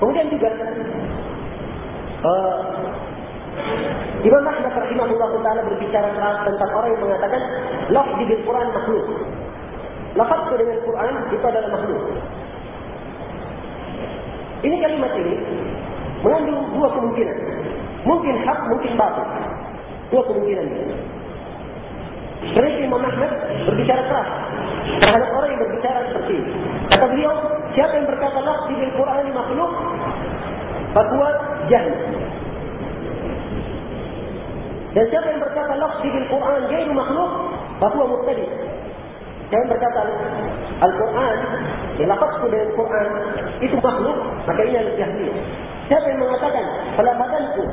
Kemudian juga uh, Imam Ahmad rahimahullah taala berbicara tentang orang yang mengatakan lafaz di Al-Quran makhluk. Lafaz dengan Quran itu adalah makhluk. Ini kalimat ini mengandung dua kemungkinan. Mungkin hak, mungkin batil. Dua kemungkinan ini. Kerana Imam Ahmad berbicara keras terhadap orang yang berbicara seperti ini. Kata beliau, siapa yang berkata lafaz di Al-Quran ini makhluk, bahwa jahil. Dan siapa yang berkata lafzi bil Quran gairu makhluk, mubtadi. Siapa yang berkata Al-Quran, yang lafazku dengan Quran, itu makhluk, maka ini adalah jahiliyah. Siapa yang mengatakan, pelafadanku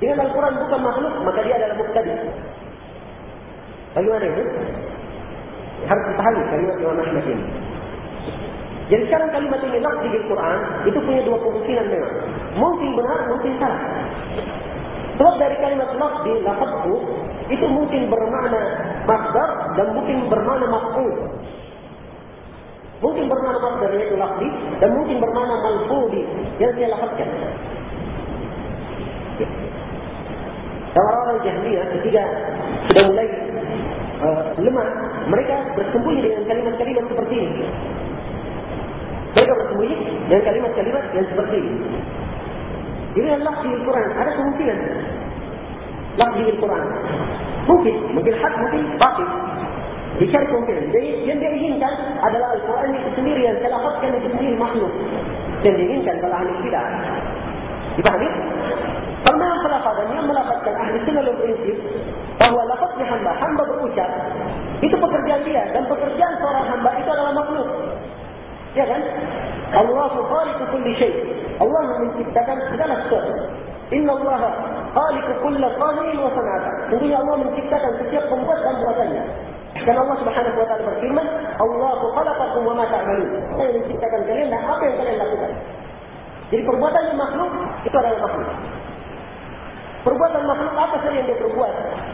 dengan Al-Quran bukan makhluk, maka dia adalah mubtadi. Bagaimana ini? Harus dipahami kalimat Imam Ahmad ini. Jadi sekarang kalimat ini lafzi bil Quran, itu punya dua kemungkinan memang. Mungkin benar, mungkin salah. Sebab dari kalimat lafzi, lafazku, itu mungkin bermakna masdar dan mungkin bermakna maf'ul. Mungkin bermakna masdar yaitu lafzi dan mungkin bermakna malfudi yang saya lafazkan. Kalau orang-orang jahiliyah ketika sudah mulai uh, lemah, mereka bersembunyi dengan kalimat-kalimat seperti ini. Mereka bersembunyi dengan kalimat-kalimat yang seperti ini. Ini adalah lafzi Al-Quran. Ada kemungkinan. Lafzi Al-Quran. Mungkin. Mungkin hak, mungkin batil. Dicari kemungkinan. Jadi yang dia inginkan adalah Al-Quran itu sendiri yang saya lafazkan itu sendiri makhluk. Yang dia inginkan kalau ahli tidak. Dipahami? Karena yang pelafazan, yang melafazkan ahli sunnah dan prinsip bahawa lafaznya hamba, hamba berucap, itu pekerjaan dia. Dan pekerjaan seorang hamba itu adalah makhluk. Ya kan? Allah khaliqu kulli syai. Allah menciptakan segala sesuatu. Inna Allah khaliqu kulli qahir wa sanata. Sungguhnya Allah menciptakan setiap pembuat dan buatannya. Dan Allah Subhanahu wa taala berfirman, Allah khalaqakum wa ma ta'malun. Saya menciptakan kalian dan apa yang kalian lakukan. Jadi perbuatan yang makhluk itu adalah makhluk. Perbuatan makhluk apa saja yang dia perbuat?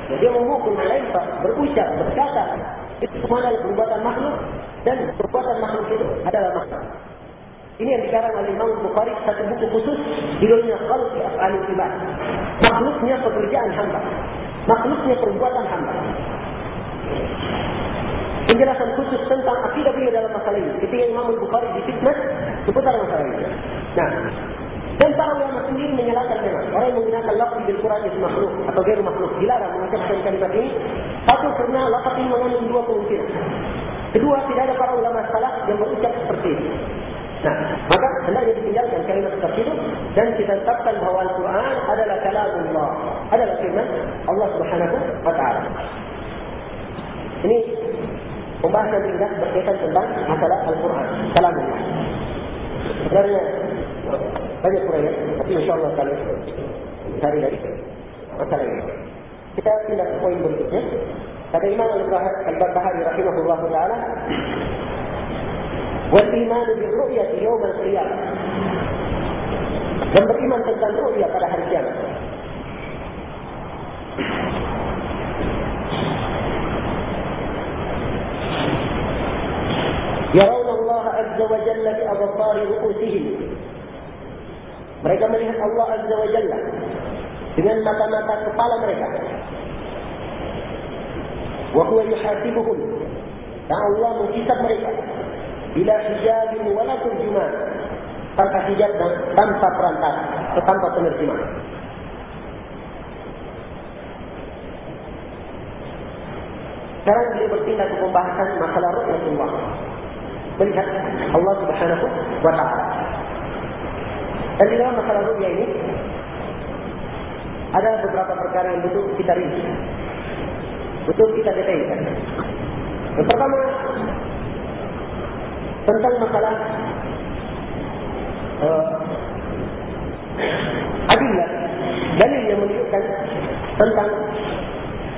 Ya, dia memukul, melempar, berucap, berkata. Itu semua adalah perbuatan makhluk. Dan perbuatan makhluk itu adalah makhluk. Ini yang dikarang oleh Imam Bukhari satu buku khusus judulnya Khalqi Af'alil Ibad. Makhluknya pekerjaan hamba. Makhluknya perbuatan hamba. Penjelasan khusus tentang akidah beliau dalam masalah ini. Ketika Imam Bukhari difitnah seputar masalah ini. Nah, dan para ulama sendiri menyalahkan memang. Orang yang menggunakan lafaz di Quran itu makhluk atau gairu makhluk. Dilarang mengucapkan kalimat ini. Satu karena lafaz ini mengandung dua kemungkinan. Kedua, tidak ada para ulama salah yang berucap seperti ini. Nah, maka hendaknya ditinggalkan kalimat seperti itu dan kita tetapkan bahawa Al-Quran adalah kalamullah, adalah firman Allah Subhanahu wa taala. Ini pembahasan ringkas berkaitan tentang masalah Al-Quran, kalamullah. Sebenarnya banyak kurangnya, tapi insyaAllah kali hari lagi masalah ini. Kita pindah ke poin berikutnya. Kata Imam Al-Bahari rahimahullah ta'ala Wal-iman bil-ru'yati yawm al-qiyamah. Dan beriman tentang ru'ya pada hari kiamat. Yarawna Allah Azza wa Jalla bi absari ru'usihim. Mereka melihat Allah Azza wa Jalla dengan mata-mata kepala mereka. Yuhasibuhum. Dan Allah menghisab mereka bila hijab wala turjuman tanpa hijab dan tanpa perantara atau tanpa penerjemah. Sekarang dia bertindak ke pembahasan masalah ru'yatullah. Melihat Allah subhanahu wa ta'ala. Dan di dalam masalah ru'ya ini, ada beberapa perkara yang betul kita rinci. Betul kita detailkan. Yang pertama, tentang masalah uh, adillah. Dalil yang menunjukkan tentang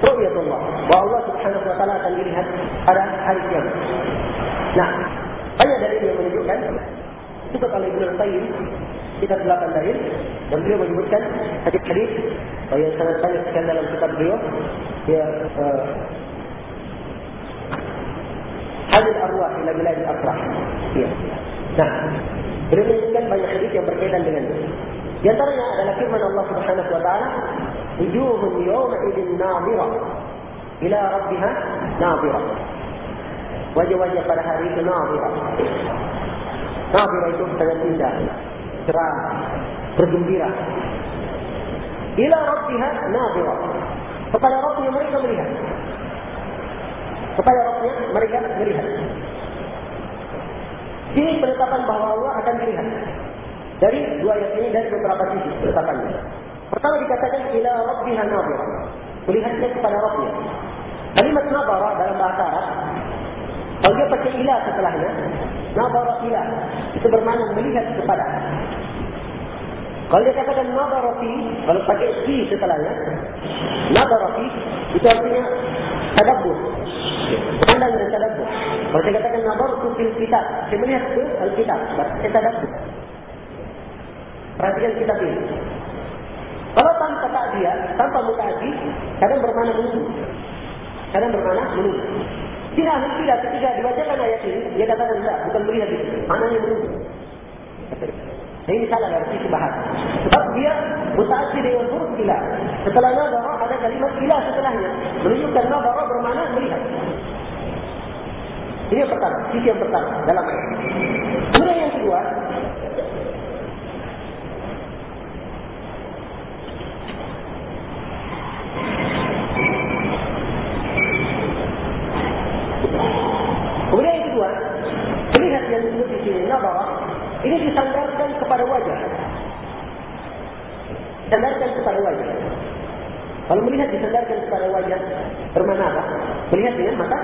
ru'yatullah. Bahwa Allah subhanahu wa ta'ala akan dilihat pada hari kiamat. Nah banyak dalil yang menunjukkan itu kalau Ibn Al-Tayyib kita delapan dalil dan beliau menyebutkan hadis-hadis yang sangat banyak sekali dalam kitab beliau dia uh, hadis arwah ila bilad al-afrah. Ya. Nah, Beliau menyebutkan banyak hadis yang berkaitan dengan itu. Di antaranya adalah firman Allah Subhanahu wa taala, "Wujuhun yawma idzin nadhira ila rabbiha nadhira." Wajah-wajah pada hari itu nadhira. Nadhira itu sangat indah, cerah, bergembira. Ila rabbiha nadhira. Kepada Rabbnya mereka melihat. Kepada Rabbnya mereka melihat. Ini penetapan bahawa Allah akan dilihat. Dari dua ayat ini dari beberapa sisi penetapannya. Pertama dikatakan ila rabbiha nadhira. Melihatnya kepada Rabbnya. Kalimat nadhara dalam bahasa Arab kalau dia pakai ilah setelahnya, nadhara ilah itu bermakna melihat kepada. Kalau dia katakan nadhara fi, kalau pakai fi setelahnya, nadhara fi itu artinya tadabbur. Pandang dan tadabbur. Kalau saya katakan nadhar itu fil kitab, saya melihat ke al-kitab, saya tadabbur. Perhatikan kitab ini. Kalau tanpa takdia, tanpa mutaati, kadang bermana menunggu. Kadang bermana menunggu. Tidak, tidak, ketika dibacakan ayat ini, dia katakan tidak, bukan melihat itu. Mananya menunggu. Nah, ini salah dari sisi bahasa. Sebab dia mutaati dengan huruf ilah. Setelah nadara ada kalimat ilah setelahnya. Menunjukkan nadara bermana melihat. Ini yang pertama, sisi yang pertama dalam ayat. Kemudian yang kedua, Kemudian yang kedua, melihat yang disebut nadara, ini disandarkan kepada wajah. Disandarkan kepada wajah. Kalau melihat disandarkan kepada wajah, bermana apa? Melihat dengan mata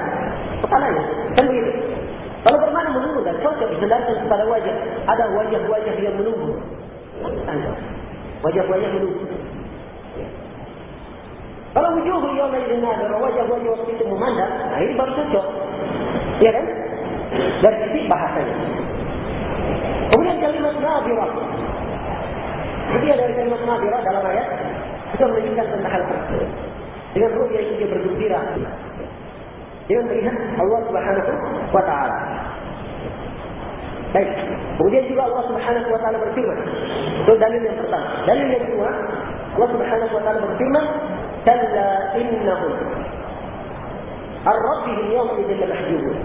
kepalanya. Kan begitu. Kalau bermana menunggu dan cocok disandarkan kepada wajah, ada wajah-wajah yang menunggu. Wajah-wajah menunggu. Kalau wujuh yang lain ada wajah-wajah waktu itu memandang, nah ini baru cocok. Ya kan? Dari sisi bahasanya. Nabirah. Jadi dari kalimat nabirah dalam ayat, kita menunjukkan tentang hal tersebut. Dengan ruh yang dia bergembira. Dengan melihat Allah subhanahu wa ta'ala. Baik. Kemudian juga Allah subhanahu wa ta'ala berfirman. Itu dalil yang pertama. Dalil yang kedua, Allah subhanahu wa ta'ala berfirman, Kalla innahum Ar-Rabbihim yawm idin lamahjubun.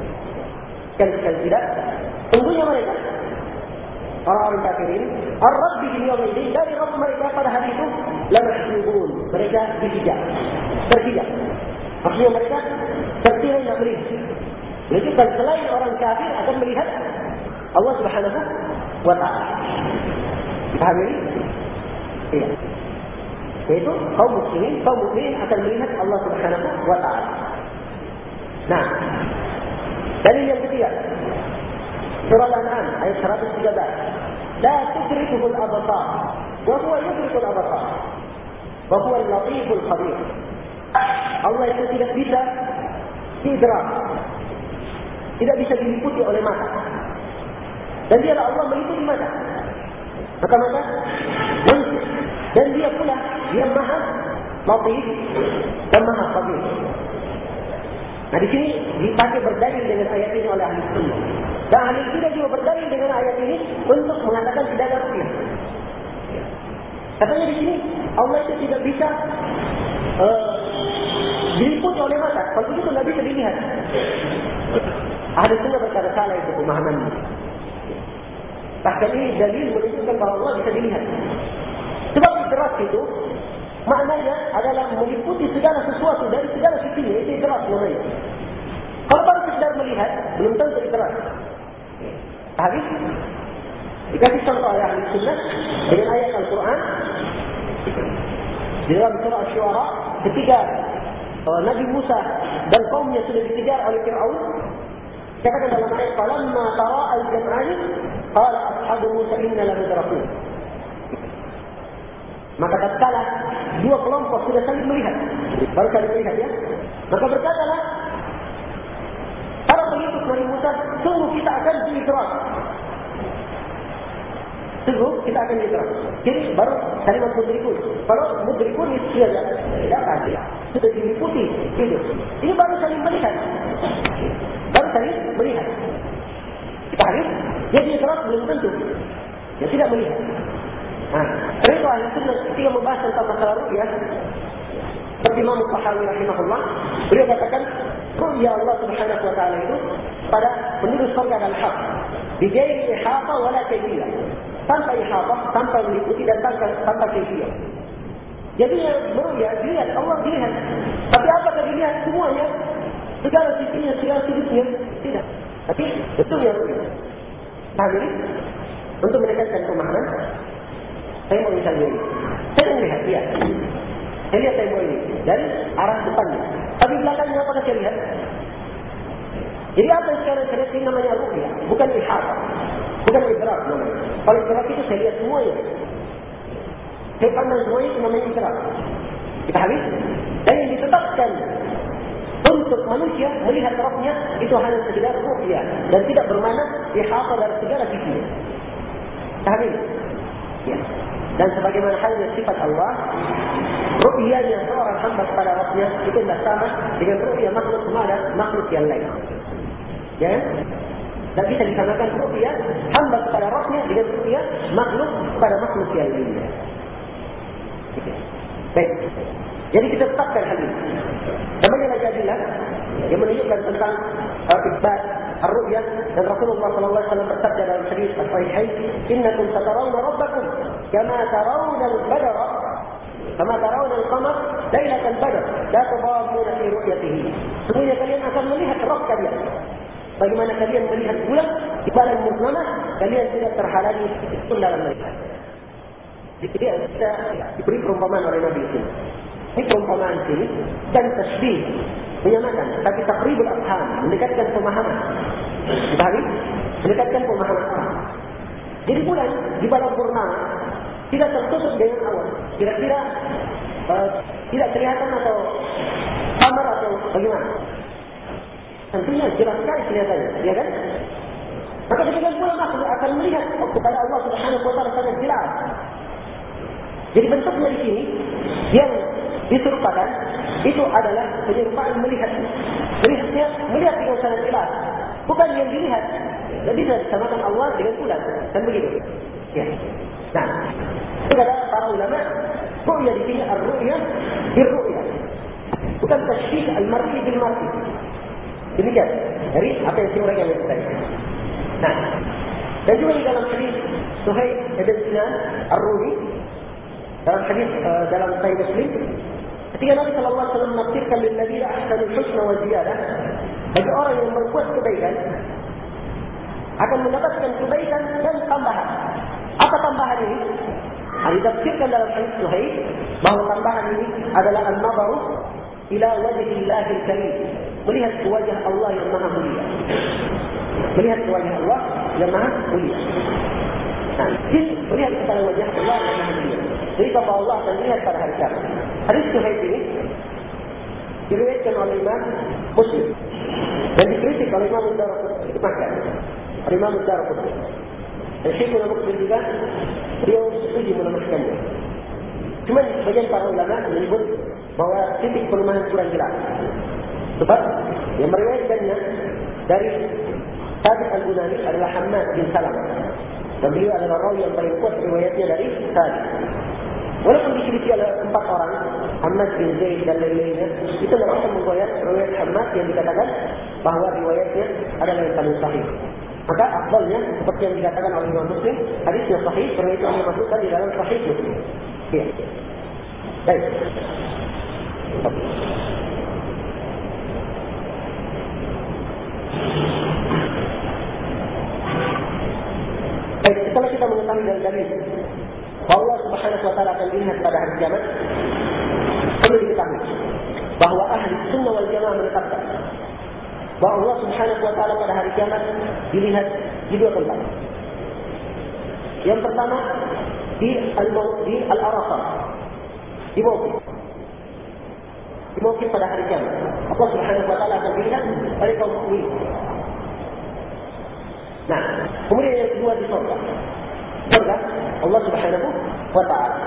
Kan tidak? Tunggunya mereka. Orang-orang kafirin. Ar-Rabbihim yawm idin. Dari Rabb mereka pada hari itu. Lamahjubun. Mereka dihijab. Terhijab. Maksudnya mereka tertirai tidak melihat. Menunjukkan selain orang kafir akan melihat Allah subhanahu wa ta'ala. Paham ini? Iya. Yaitu kaum muslimin, kaum muslimin akan melihat Allah subhanahu wa ta'ala. Nah, dari yang ketiga, surah Al-An'am ayat 113. La tudrikuhu al-abasar, wa huwa yudriku al-abasar, wa huwa al-latiful khabir. Allah itu tidak bisa tidrak, tidak bisa diliputi oleh mata. Dan dia Allah meliputi mata. Maka mata. Dan dia pula yang maha latif dan maha khabir. Nah di sini dipakai berdalil dengan ayat ini oleh ahli sunnah. Dan ahli sunnah juga berdalil dengan ayat ini untuk mengatakan tidak ada rupiah. Katanya di sini Allah itu tidak bisa uh, diliputi oleh mata. Kalau begitu tidak bisa dilihat. Ahli sunnah berkata salah itu pemahaman ini. Bahkan ini dalil menunjukkan bahawa Allah bisa dilihat. Sebab iteras itu maknanya adalah meliputi segala sesuatu dari segala sisi itu iteras namanya. Kalau baru sekedar melihat, belum tentu iteras. Habis? Dikasih contoh oleh ahli sunnah dengan ayat Al-Quran. Di dalam surah Ash-Shu'ara ketika uh, Nabi Musa dan kaumnya sudah dikejar oleh Fir'aun. Katakan dalam ayat falamma tara al-jam'ani qala ashabu Musa inna lamudrakun Maka tatkala dua kelompok sudah saling melihat, baru saling melihat ya. Maka berkatalah para pengikut Nabi Musa, sungguh kita akan diiterak. Sungguh kita akan diiterak. Jadi baru kalimat mudrikun. Kalau mudrikun itu sudah tidak pasti. Sudah diliputi. Itu. Ini baru saling melihat. Baru saling melihat. Kita harus Jadi idrak belum tentu. Dia tidak melihat. Nah, itu ahli sunnah ketika membahas tentang masalah ru'yah, seperti Imam Tahawi rahimahullah, beliau katakan, ru'ya Allah subhanahu wa ta'ala itu pada penduduk surga dan hak. Bijairi ihata wala kaifiyah. Tanpa ihata, tanpa meliputi dan tanpa, tanpa kaifiyah. Jadi yang meruya, dilihat, Allah dilihat. Tapi apakah dilihat semuanya? Segala sisinya, segala sudutnya? Tidak. Tapi betul yang ruya. Paham ini? Untuk mendekatkan pemahaman, saya mau misal ini. Saya melihat dia. Saya lihat saya mau ini. Dari arah depannya. Tapi belakangnya apa saya lihat? Jadi apa sekarang saya lihat namanya ruya. Bukan ihata. Bukan idrak namanya. Kalau idrak itu saya lihat semuanya. Saya pandang semuanya itu namanya idrak. Kita habis. Dan yang ditetapkan untuk manusia melihat rohnya itu hanya sekedar ruya. Dan tidak bermakna ihata dari segala sisi. Tahu Ya. Dan sebagaimana halnya sifat Allah, ru'yanya seorang hamba kepada rohnya itu tidak sama dengan ru'ya makhluk kepada makhluk yang lain. Ya. Dan bisa disamakan ru'ya hamba kepada rohnya dengan ru'ya makhluk kepada makhluk yang lainnya. Baik. Jadi kita tetapkan hal ini. Dan banyak lagi adilah yang menunjukkan tentang uh, isbat ar-ru'ya dan Rasulullah wasallam bersabda dalam hadis as-sahihain, "Innakum satarawna rabbakum kama tarawna al-badr kama tarawna al-qamar lailatal badr la tadamuna fi ru'yatihi." Semuanya kalian akan melihat roh kalian. Bagaimana kalian melihat bulan di bulan purnama, kalian tidak terhalangi pun dalam melihat. Jadi kita diberi perumpamaan oleh Nabi itu. Ini perumpamaan ini dan tasbih menyamakan tapi takribul afham mendekatkan pemahaman. Dipahami? Mendekatkan pemahaman. Jadi bulan di bulan purnama tidak tertutup dengan awan kira-kira uh, tidak kelihatan atau kamar atau bagaimana tentunya jelas sekali kelihatannya ya kan maka bulan makhluk akan melihat kepada Allah subhanahu wa ta'ala sangat jelas jadi bentuknya di sini yang diserupakan itu adalah penyerupaan melihat. Melihatnya melihat dengan sangat jelas. Bukan yang dilihat. Jadi bisa disamakan Allah dengan bulan. Dan begitu. Ya. Nah, kata para ulama, ru'ya di sini ar-ru'ya bir-ru'ya. Bukan tasydid al-mar'i bil-mar'i. Demikian. Dari apa yang saya uraikan tadi. Nah, dan juga di dalam hadis Suhaib Ibn Sinan Ar-Rumi dalam hadis uh, dalam Sahih Muslim Ketika Nabi Sallallahu Alaihi Wasallam menafsirkan lil Nabi ahsanul husna wa ziyadah, bagi orang yang berbuat kebaikan akan mendapatkan kebaikan dan tambahan. Apa tambahan ini? Ada ditafsirkan dalam hadis Sahih bahawa tambahan ini adalah an-nazaru ila wajhillahil karim. Melihat wajah Allah yang maha mulia. Melihat wajah Allah yang maha mulia. Nah, melihat kepada wajah Allah yang maha mulia. Jadi bahwa Allah akan lihat pada hari kiamat. Hadis Suhaib ini diriwayatkan oleh Imam Muslim dan dikritik oleh Imam Mudarraqutni itu makan. Oleh Imam Mudarraqutni. Dan Syekhul Muslim juga beliau setuju menemaskannya. Cuma sebagian para ulama menyebut bahawa titik pelemahan kurang jelas. Sebab yang meriwayatkannya dari Sabit Al-Gunani adalah Hamad bin Salam. Dan beliau adalah rawi yang paling kuat riwayatnya dari Sabit. Walaupun dikriti oleh empat orang, Ahmad bin Zaid dan lain-lainnya, itu akan membuat riwayat Ahmad yang dikatakan bahawa riwayatnya adalah yang paling sahih. Maka akhbarnya, seperti yang dikatakan oleh Imam Muslim, hadis yang sahih, karena itu hanya masukkan di dalam sahih Muslim. Ya. Baik. Baik, setelah kita mengetahui dari dalil Allah Subhanahu wa taala akan dilihat pada hari kiamat. Perlu diketahui bahawa ahli sunnah wal jamaah menetapkan bahawa Allah Subhanahu wa taala pada hari kiamat dilihat di dua tempat. Yang pertama di al-arafah. Di maut. Di maut pada hari kiamat. Allah Subhanahu wa taala akan dilihat oleh kaum mukminin. Nah, kemudian yang kedua di surga. Surga Allah Subhanahu wa taala.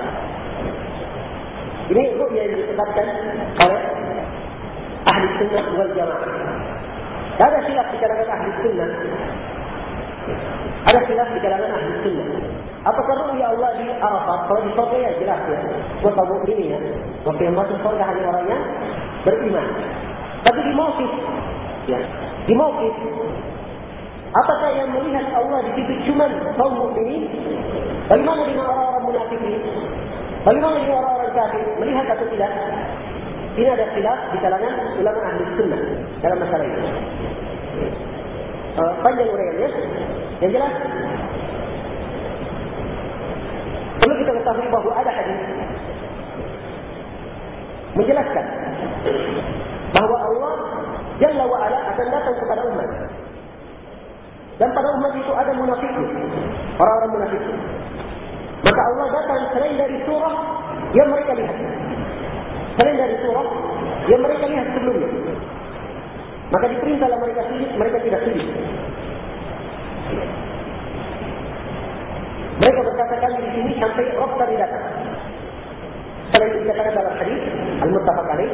Ini ru'ya yang ditetapkan oleh ahli sunnah wal jamaah. Tidak ada silap di kalangan ahli sunnah. Ada khilaf di kalangan ahli sunnah. Apakah ru'ya Allah di Arafat? Kalau di surga ya jelas ya. Kaum ini ya. Waktu yang masuk surga hanya orang yang beriman. Tapi di Mawqif, ya, di Mawqif, apakah yang melihat Allah di situ cuma kaum ini? Bagaimana dengan orang-orang munafik ini? Bagaimana dengan orang-orang kafir? Melihat atau tidak? Ini ada khilaf di kalangan ulama ahli sunnah dalam masalah ini. Uh, panjang uraiannya. Yang jelas, perlu kita ketahui bahawa ada hadis menjelaskan bahawa Allah Jalla wa'ala akan datang kepada umat. Dan pada umat itu ada munafik. Orang-orang munafik. Maka Allah datang selain dari surah yang mereka lihat. Selain dari surah yang mereka lihat sebelumnya. Maka diperintahlah mereka sulit, mereka tidak sulit. Mereka berkatakan di sini sampai roh tadi datang. Selain dikatakan dalam hadis Al-Muttafaq alaih.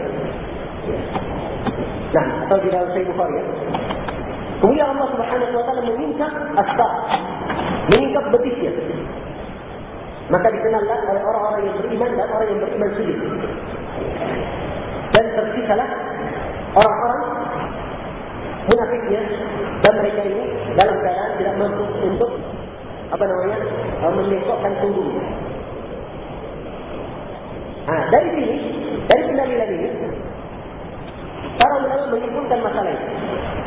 Nah, atau di dalam Sahih Bukhari ya. Kemudian Allah Subhanahu wa taala meminta asbab. Meningkat betisnya. Maka dikenallah oleh orang-orang yang beriman dan orang yang beriman sulit. Dan tersisalah orang-orang munafiknya dan mereka ini dalam keadaan tidak mampu untuk apa namanya menekokkan punggungnya. Nah, dari sini, dari pendalilan ini, para ulama menyimpulkan masalah ini.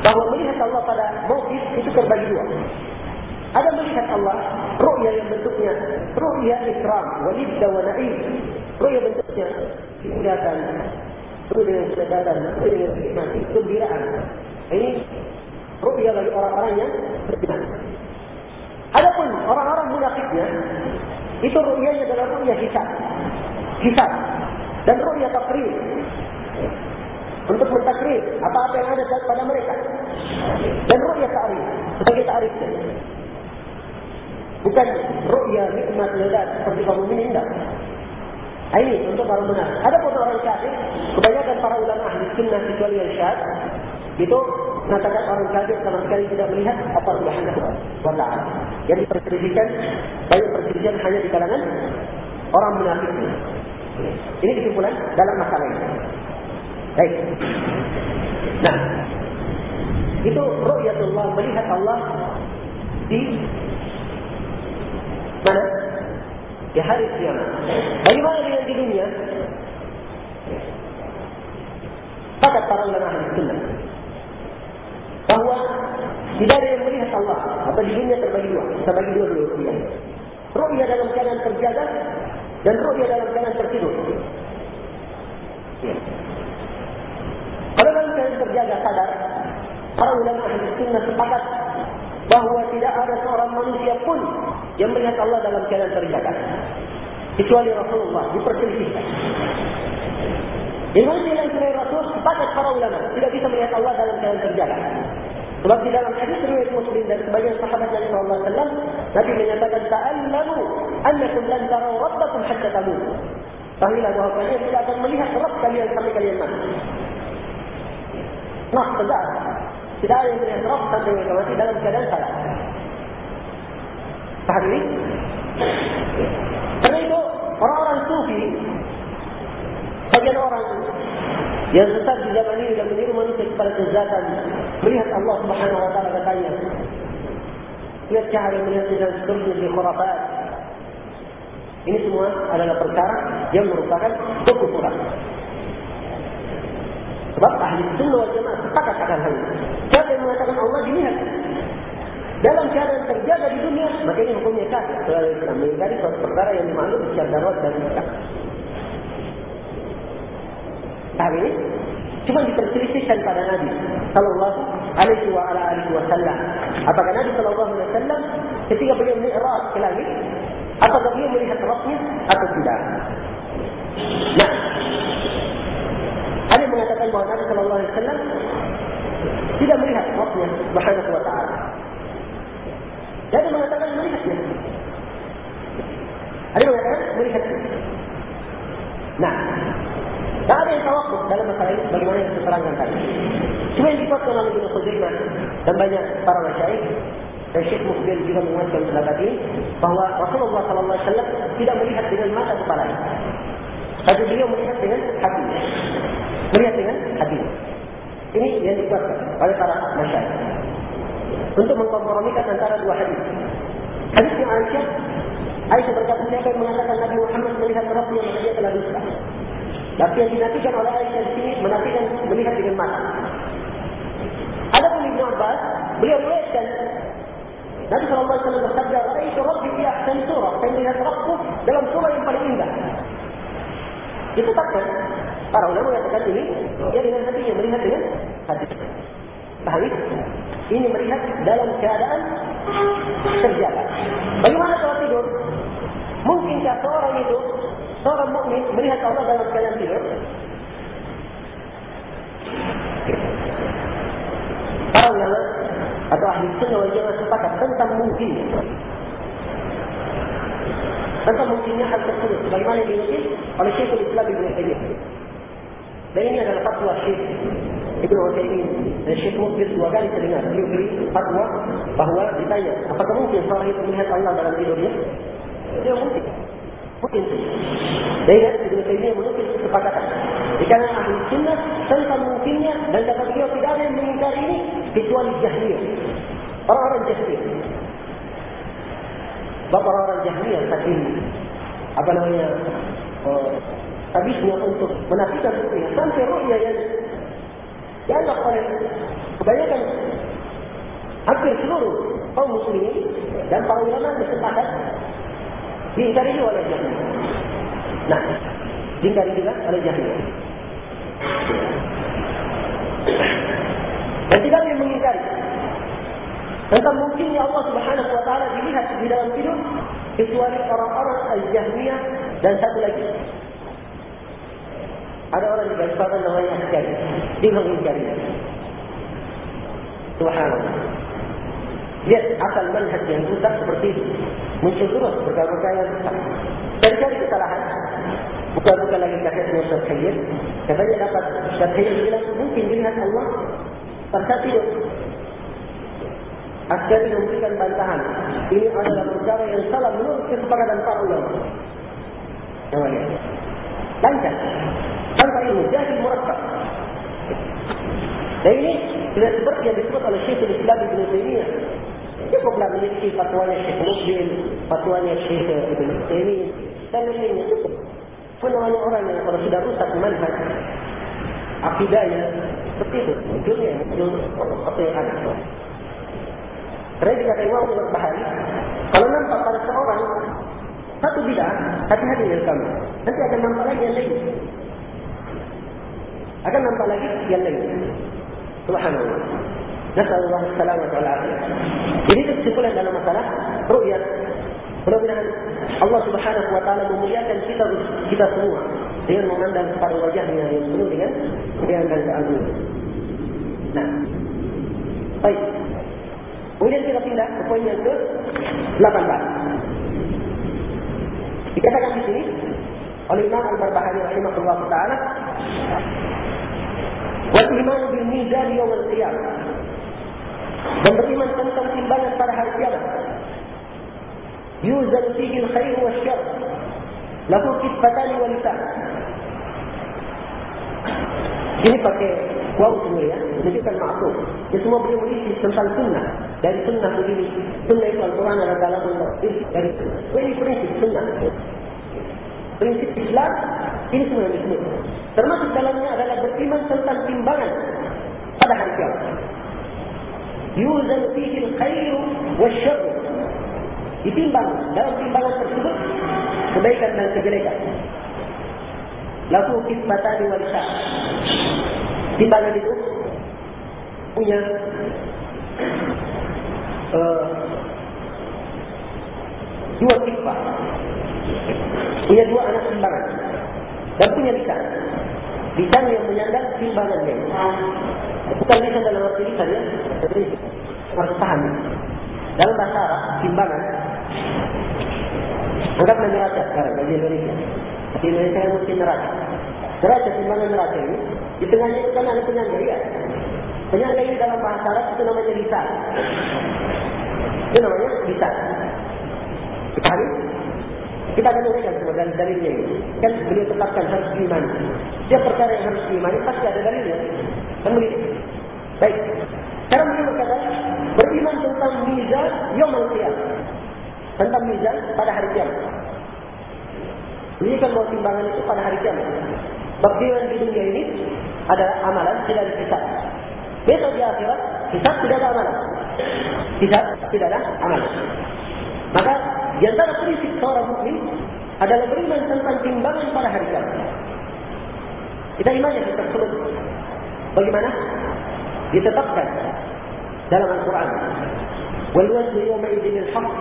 Bahawa melihat Allah pada mawkif itu terbagi dua. Ada melihat Allah, ru'ya yang bentuknya, ru'ya ikram, walidda wa na'im. Ru'ya bentuknya, kelihatan, penuh dengan kesedaran, penuh dengan kenikmatan, kegembiraan. Ini ru'ya bagi orang-orang yang beriman. Adapun orang-orang munafiknya, itu ru'yanya adalah ru'ya hisab. Hisab. Dan ru'ya takrir. Untuk mentakrir apa-apa yang ada pada mereka. Dan ru'ya ta'rif. Sebagai ta'rifnya. Bukan ru'ya nikmat ledat seperti kaum ini tidak. Ini untuk para benar. Ada pun orang kafir, kebanyakan para ulama ahli sunnah kecuali yang syad, itu mengatakan orang kafir sama sekali tidak melihat apa Subhanahu wa taala. Yang diperselisihkan banyak perselisihan hanya di kalangan orang munafik. Ini kesimpulan dalam masalah ini. Baik. Nah, itu ru'yatullah melihat Allah di mana? Di hari kiamat. Bagaimana dengan di dunia? Fakat para ulama ahli sunnah bahawa tidak ada yang melihat Allah atau di dunia terbagi dua, terbagi dua dulu. Ru'ya dalam keadaan terjaga dan ru'ya dalam keadaan tertidur. Ya. Kalau dalam keadaan terjaga sadar, para ulama ahli sunnah sepakat bahawa tidak ada seorang manusia pun yang melihat Allah dalam keadaan terjaga. Kecuali Rasulullah diperselisihkan. Manusia yang selain Rasul sepakat para ulama tidak bisa melihat Allah dalam keadaan terjaga. Sebab di dalam hadis riwayat Muslim dan sebagian sahabat Nabi sallallahu alaihi wasallam Nabi menyatakan ta'allamu annakum lan taraw rabbakum hatta tamut. Tahuilah bahawa kalian tidak akan melihat Rabb kalian sampai kalian mati. Nah, tegak. Tidak ada yang melihat Rabb sampai mereka mati dalam keadaan salah. Paham ini? Karena itu, orang-orang sufi, bagian orang yang sesat di zaman ini dan meniru manusia kepada kezatan, melihat Allah subhanahu wa ta'ala katanya, lihat cahaya melihat dengan seterusnya di khurafat. Ini semua adalah perkara yang merupakan kekufuran. Sebab ahli sunnah wal jamaah sepakat akan hal ini. Siapa yang mengatakan Allah dilihat dalam keadaan terjaga di dunia, maka ini hukumnya kafir. Kalau Islam mengingkari suatu perkara yang dimaklum secara darurat dan Islam. Ini cuma diperselisihkan pada Nabi Sallallahu Alaihi wa ala alihi Wasallam. Apakah Nabi Sallallahu Alaihi Wasallam ketika beliau mi'raj ke langit, apakah beliau melihat Rabbnya atau tidak? Nah, ada mengatakan bahawa Nabi Sallallahu Alaihi Wasallam tidak melihat Rabbnya Subhanahu Wa Taala. Yang mengatakan melihatnya. Ada mengatakan melihatnya. Nah, tak ada yang tawakuf dalam masalah ini bagaimana yang saya terangkan tadi. Cuma yang dikuatkan oleh Ibn Khuzaimah dan banyak para masyaih dan Syekh Mukbil juga menguatkan pendapat ini bahawa Rasulullah SAW tidak melihat dengan mata kepala. Tapi beliau melihat dengan hati. Melihat dengan hati. Ini yang dikuatkan oleh para masyarakat. Untuk mengkompromikan antara dua hadis. Hadis yang Aisyah, Aisyah berkata siapa yang mengatakan Nabi Muhammad melihat Rasul yang dia telah dusta. Tapi yang dinafikan oleh Aisyah di sini menafikan melihat dengan mata. Ada pun Ibn Abbas, beliau melihatkan Nabi SAW bersabda, Raitu Rabbi di ahsan surah. Saya melihat Rabbu dalam surah yang paling indah. Itu takkan. Para ulama mengatakan ini, dia dengan hatinya, melihat dengan hati. Paham Ini melihat dalam keadaan terjaga. Bagaimana kalau tidur? Mungkinkah seorang itu, seorang mukmin melihat Allah dalam keadaan tidur? Para ulama atau ahli sunnah wal jamaah sepakat tentang mungkinnya. Tentang mungkinnya hal tersebut. Bagaimana yang dinukil oleh Syekhul Islam Ibn Taymiyah. Dan ini adalah fatwa Syekh Ibn Taymiyah. Dan Syekh Mukbil dua kali terdengar. Beliau beri fatwa bahawa ditanya. Apakah mungkin seorang itu melihat Allah dalam tidurnya? Dia mungkin. Mungkin. Dan ini Ibn Taymiyah menukil kesepakatan. Dikarenakan ahli sunnah tentang mungkinnya dan kata beliau tidak ada yang mengingkari ini kecuali jahiliyah. Orang-orang jahiliyah. Bapak orang-orang jahiliyah saking apa namanya uh, habisnya untuk menafikan rukyah sampai rukyah yang dianggap oleh kebanyakan hampir seluruh kaum muslimin dan para ulama bersepakat diingkari oleh jahiliyah. Nah, diingkari juga oleh jahiliyah. Dan tidak ada yang mengingkari. Tentang mungkinnya Allah subhanahu wa ta'ala dilihat di dalam tidur. Kecuali orang-orang al-jahmiyah dan satu lagi. Ada orang juga sebabkan namanya Askari. Dia mengingkari. Subhanallah. Lihat asal manhaj yang rusak seperti itu. Muncul terus berkata-kata yang rusak. Cari-cari kesalahan. Bukan-bukan lagi kata Ustaz Khayyid. Katanya dapat Ustaz Khayyid bilang mungkin dilihat Allah pada tidur. Askari memberikan bantahan. Ini adalah perkara yang salah menurut kesepakatan para ulama. Yang mana? Lancar. Tanpa ilmu. Jadi murakkab. Dan ini tidak seperti yang disebut oleh Syekhul Islam Ibn Taymiyah. Cukuplah memiliki fatwanya Syekh Muslim, fatwanya Syekh Ibn Taymiyah, dan lain-lainnya. Cukup. Penuhnya orang yang kalau sudah rusak manhaj akidahnya seperti itu. Munculnya muncul apa yang ada. Karena dikata Imam Al-Bahari, kalau nampak pada seorang satu bidah, hati-hati dengan kamu. Nanti akan nampak lagi yang lain. Akan nampak lagi yang lain. Subhanallah. Nasallallahu alaihi wasallam. Jadi itu kesimpulan dalam masalah ru'yat Mudah-mudahan Allah Subhanahu wa taala memuliakan kita kita semua dengan memandang kepada wajahnya yang penuh dengan kemuliaan dan keagungan. Nah. Baik. Kemudian kita pindah ke poin yang ke-18. Dikatakan di sini oleh Imam Al-Barbahari rahimahullah taala Wal iman bil mizan yawm al-qiyamah dan beriman tentang timbangan pada hari kiamat. Yuzan fihi al-khair wa syarr. Lahu kitfatan wa lisan. Ini pakai kuau sendiri ya. Jadi kan maksud. Ini semua beri merisi tentang sunnah. Dari sunnah begini. Sunnah itu Al-Quran adalah dalam Allah. Dari sunnah. Oh, ini prinsip sunnah. Prinsip Islam. Ini semua yang Termasuk dalamnya adalah beriman tentang timbangan. Pada hari kiamat yuzan fihi al-khairu wa syarru ditimbang dalam timbangan tersebut kebaikan dan kejelekan. Lalu kismatan di wanita. Timbangan itu punya uh, dua kismah. Punya dua anak timbangan. Dan punya lisan. Lisan yang menyandang timbangannya. Bukan lisan dalam arti lisan ya. Tapi harus paham. Dalam bahasa Arab, timbangan Anggaplah neraca sekarang bagi Indonesia. Di Indonesia yang mungkin neraca. Neraca di mana neraca ini? Di tengahnya itu kan ada penyangga, ya. Penyangga ini dalam bahasa Arab itu namanya lisan. Itu namanya bisa. Kita kita akan uraikan semua dari dalilnya ini. Kan beliau tetapkan harus diimani. Dia perkara yang harus diimani pasti ada dalilnya. Kan begitu. Baik. Sekarang beliau berkata beriman tentang mizan yom al Tentang mizan pada hari kiamat. Ini kan bahawa timbangan itu pada hari kiamat. Bagian di dunia ini ada amalan tidak dihisap. Besok di akhirat, hisap tidak ada amalan. Hisap tidak ada amalan. Maka di antara prinsip seorang mukmin adalah beriman tentang timbangan pada hari kiamat. Kita yang tersebut. Bagaimana? Ditetapkan dalam Al-Quran. Idzin al-haq.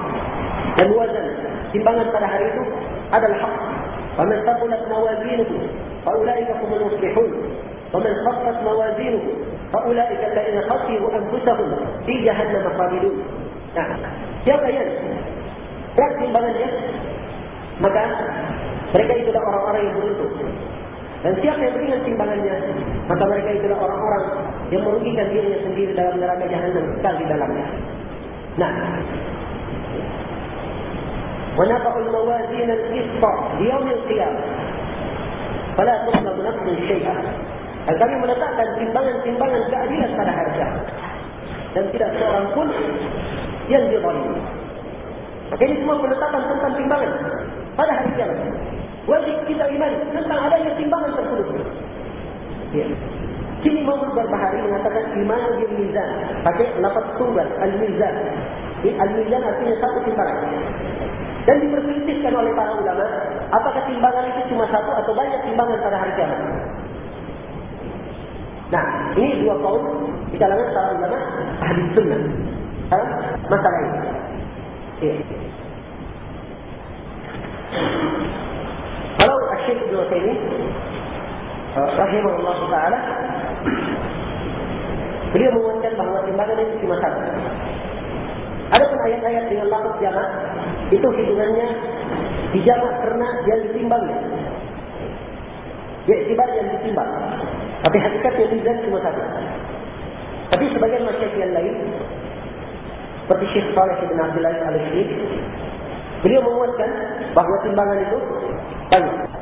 Dan wazan timbangan pada hari itu adalah hak. Faman thaqulat mawazinuhu فأولئك هم المصلحون ومن خفت موازينه فأولئك الذين خسروا أنفسهم في جهنم خالدون Nah, siapa yang berat timbangannya? Maka mereka itulah orang-orang yang beruntung. Dan siapa yang ringan timbangannya? Maka mereka itulah orang-orang yang merugikan dirinya sendiri dalam neraka jahanam kekal di dalamnya. Nah, ونضع الموازين القسط ليوم القيامة فلا تظلم نفس شيئا dan kami meletakkan timbangan-timbangan keadilan pada harga dan tidak seorang pun yang dizalim. Maka ini semua penetapan tentang timbangan pada hari kiamat. Wajib kita iman tentang adanya timbangan tersebut. Ya. Kini Muhammad Barbahari mengatakan iman bil mizan. Pakai lafaz tunggal al-mizan. Al-mizan artinya satu timbangan. Dan diperselisihkan oleh para ulama, apakah timbangan itu cuma satu atau banyak timbangan pada hari kiamat. Nah, ini dua kaum di kalangan para ulama ahli sunnah. Dalam masalah ini. Ya. Syekh Ibn Taymi uh, rahimahullah taala beliau menguatkan bahawa timbangan itu cuma satu. Ada pun ayat-ayat dengan lafaz jamak itu hitungannya dijamak karena yang ditimbangnya. Ya, tiba yang ditimbang. Tapi hakikatnya mizan cuma satu. Tapi sebagian masyarakat yang lain, seperti Syekh Saleh bin Abdul Aziz al -Syed, beliau menguatkan bahawa timbangan itu banyak.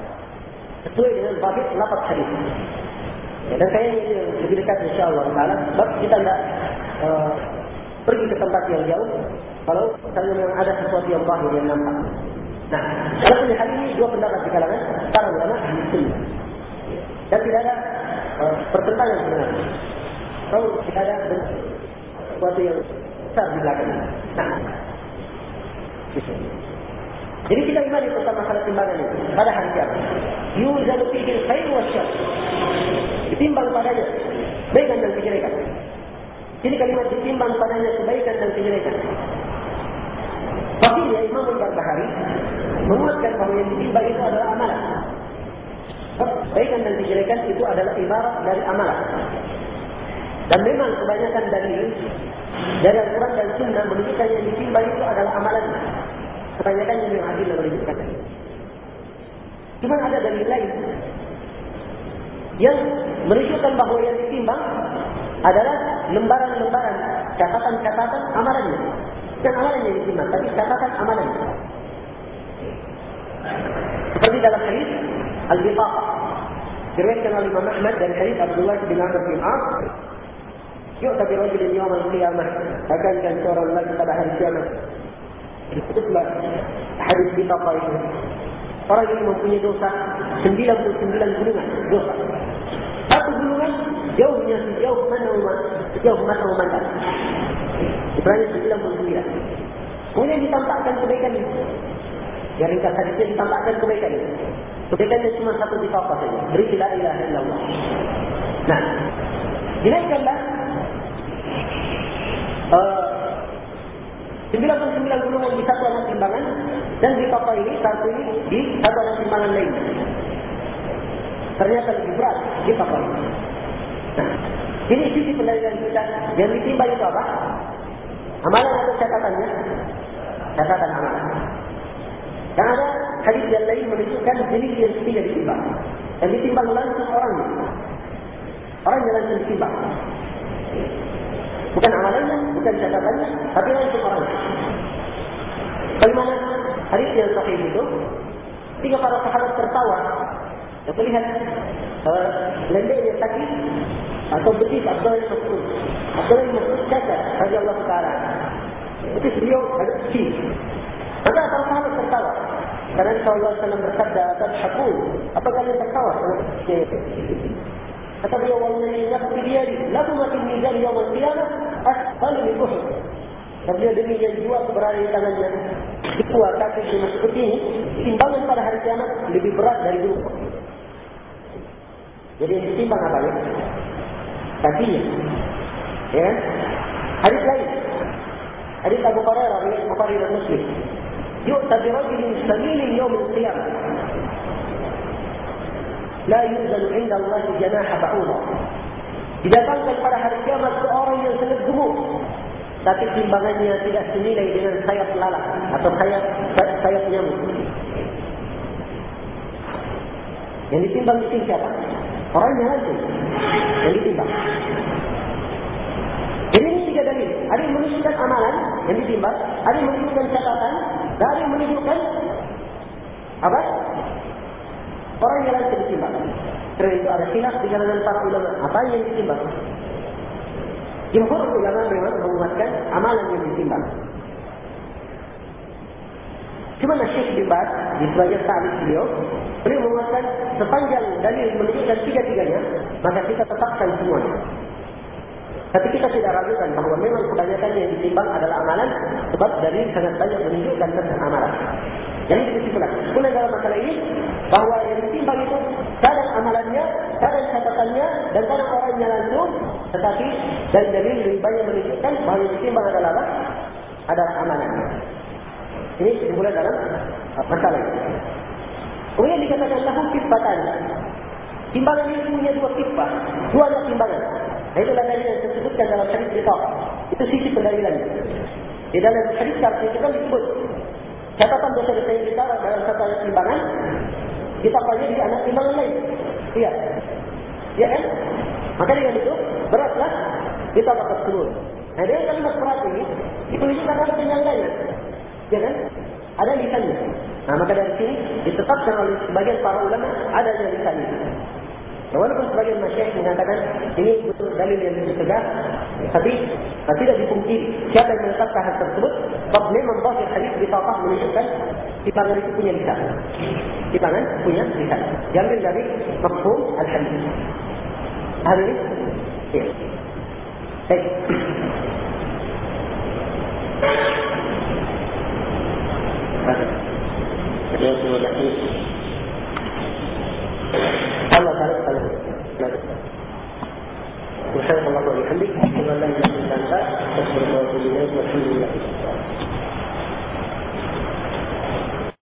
Sesuai dengan bahit lapat hadis. Ya, dan saya ini lebih dekat insyaAllah. Sebab kita tidak uh, pergi ke tempat yang jauh. Kalau misalnya memang ada sesuatu yang bahir yang nampak. Nah, punya hal ini dua pendapat di kalangan para ulama sunnah. Dan tidak ada uh, pertentangan sebenarnya. Kalau tidak ada sesuatu yang besar di belakang. Nah, jadi kita imani tentang masalah timbangan ini pada hari kiamat. Yuzalu fihi khair wa syarr. Ditimbang padanya kebaikan dan kejelekan. Ini kalimat ditimbang padanya kebaikan dan kejelekan. Tapi ya Imam Al-Barbahari menguatkan bahawa yang ditimbang itu adalah amalan. Kebaikan dan kejelekan itu adalah ibarat dari amalan. Dan memang kebanyakan dari dari Al-Quran dan Sunnah menunjukkan yang ditimbang itu adalah amalan. Kebanyakan yang yang adil menunjukkan. Cuma ada dari lain yang menunjukkan bahawa yang ditimbang adalah lembaran-lembaran catatan-catatan amalannya. Bukan amalannya yang ditimbang, tapi catatan amalannya. Seperti dalam hadis Al-Bifaqah. Diriwayatkan oleh Imam Ahmad dari hadis Abdullah bin Amr bin As. Yuk tapi rajul ini yawm al-qiyamah. Akan kan seorang lagi pada hari kiamat. Disebutlah hadis Bifaqah itu. Orang ini mempunyai dosa 99 gunungan dosa. Satu gunungan jauhnya sejauh mana umat sejauh mata memandang. Ibrahim 99. Kemudian ditampakkan kebaikan itu. Yang ringkas hadisnya ditampakkan kebaikan itu. Kebaikannya cuma satu di bawah saja. Beri la ilaha illallah. Nah, dinaikkanlah uh, 99 gulungan di satu anak timbangan dan di kapal ini satu ini di satu anak timbangan lain. Ternyata lebih berat di kapal ini. Nah, ini sisi pendalilan kita yang ditimbang itu apa? Amalan atau catatannya? Catatan amalan. Dan ada hadis yang lain menunjukkan jenis yang tidak ditimbang. Dan ditimbang langsung orang. Orang yang langsung ditimbang. Bukan amalannya, bukan catatannya, tapi langsung orang. Bagaimana hadis yang sahih itu? Tiga para sahabat tertawa. Yang melihat uh, lendeknya kaki atau betis Abdullah bin Mas'ud. Abdullah bin Mas'ud kata, Raja Allah Ta'ala. Betis beliau ada kecil. Maka para sahabat tertawa. Karena Allah SAW bersabda, Tadhakun. Apa kalian tertawa? Kata beliau wallahi nafsi biadi laduma fil mizan yawm al-qiyamah asfal min uhud. Kata beliau demi yang dua keberadaan di tangannya dua kaki cuma seperti ini timbangan pada hari kiamat lebih berat dari dulu. Jadi yang ditimbang apa ya? Kakinya. Ya kan? Hadis lain. Hadis Abu Qarairah, Bukhari dan Muslim. Yuk tabi rajin sabilin yawm al-qiyamah. La yuzan inda Allah jenaha ba'ula. Didatangkan pada hari kiamat seorang yang sangat gemuk. Tapi timbangannya tidak senilai dengan sayap lalat atau sayap sayap nyamuk. Yang ditimbang itu siapa? Orangnya lagi. Yang ditimbang. Jadi ini tiga dalil. Ada yang menunjukkan amalan yang ditimbang. Ada yang menunjukkan catatan. Dan ada yang menunjukkan apa? Orang yang lain ditimbang. Kerana itu ada khilaf di kalangan para ulama. Apa yang ditimbang? Jumhur ulama memang menguatkan amalan yang ditimbang. Cuma Syekh Bibat di sebagai ta'lif beliau, beliau menguatkan sepanjang dalil menunjukkan tiga-tiganya, maka kita tetapkan semuanya. Tapi kita tidak ragukan bahawa memang kebanyakan yang ditimbang adalah amalan sebab dari sangat banyak menunjukkan tentang amalan. Jadi kesimpulan. Kemudian dalam masalah ini bahawa yang ditimbang itu kadang amalannya, kadang catatannya dan kadang orangnya langsung tetapi dari dalil lebih banyak menunjukkan bahawa yang ditimbang adalah apa? Adalah amalan. Ini kesimpulan dalam masalah ini. Kemudian dikatakan lahu kifatan. Timbangan ini punya dua kifat. Dua timbangan. Itulah dalil yang disebutkan dalam hadis kita. Itu sisi pendalilan. Di dalam hadis kita kita disebut catatan dosa-dosa yang kita dalam satu ayat timbangan kita banyak di anak timbangan lain. Iya. Ya kan? Maka dengan itu beratlah kita dapat turun. Nah dengan kalimat berat ini ditunjukkan ada yang lain. Ya kan? Ada lisannya. Nah maka dari sini ditetapkan oleh sebagian para ulama ada yang Walaupun sebagian masyarakat mengatakan ini betul dalil yang ditegak, tapi eh, tidak dipungkiri siapa yang menetapkan hal tersebut, sebab memang bahasa hadis ditapah menunjukkan timbangan itu punya lisan. Timbangan punya lisan. Diambil dari makfum al-hadis. Hal ini? Ya. Baik. Terima kasih. Terima kasih. Terima kasih. سبحانك اللهم وبحمدك أشهد أن لا إله إلا أنت والحمد لله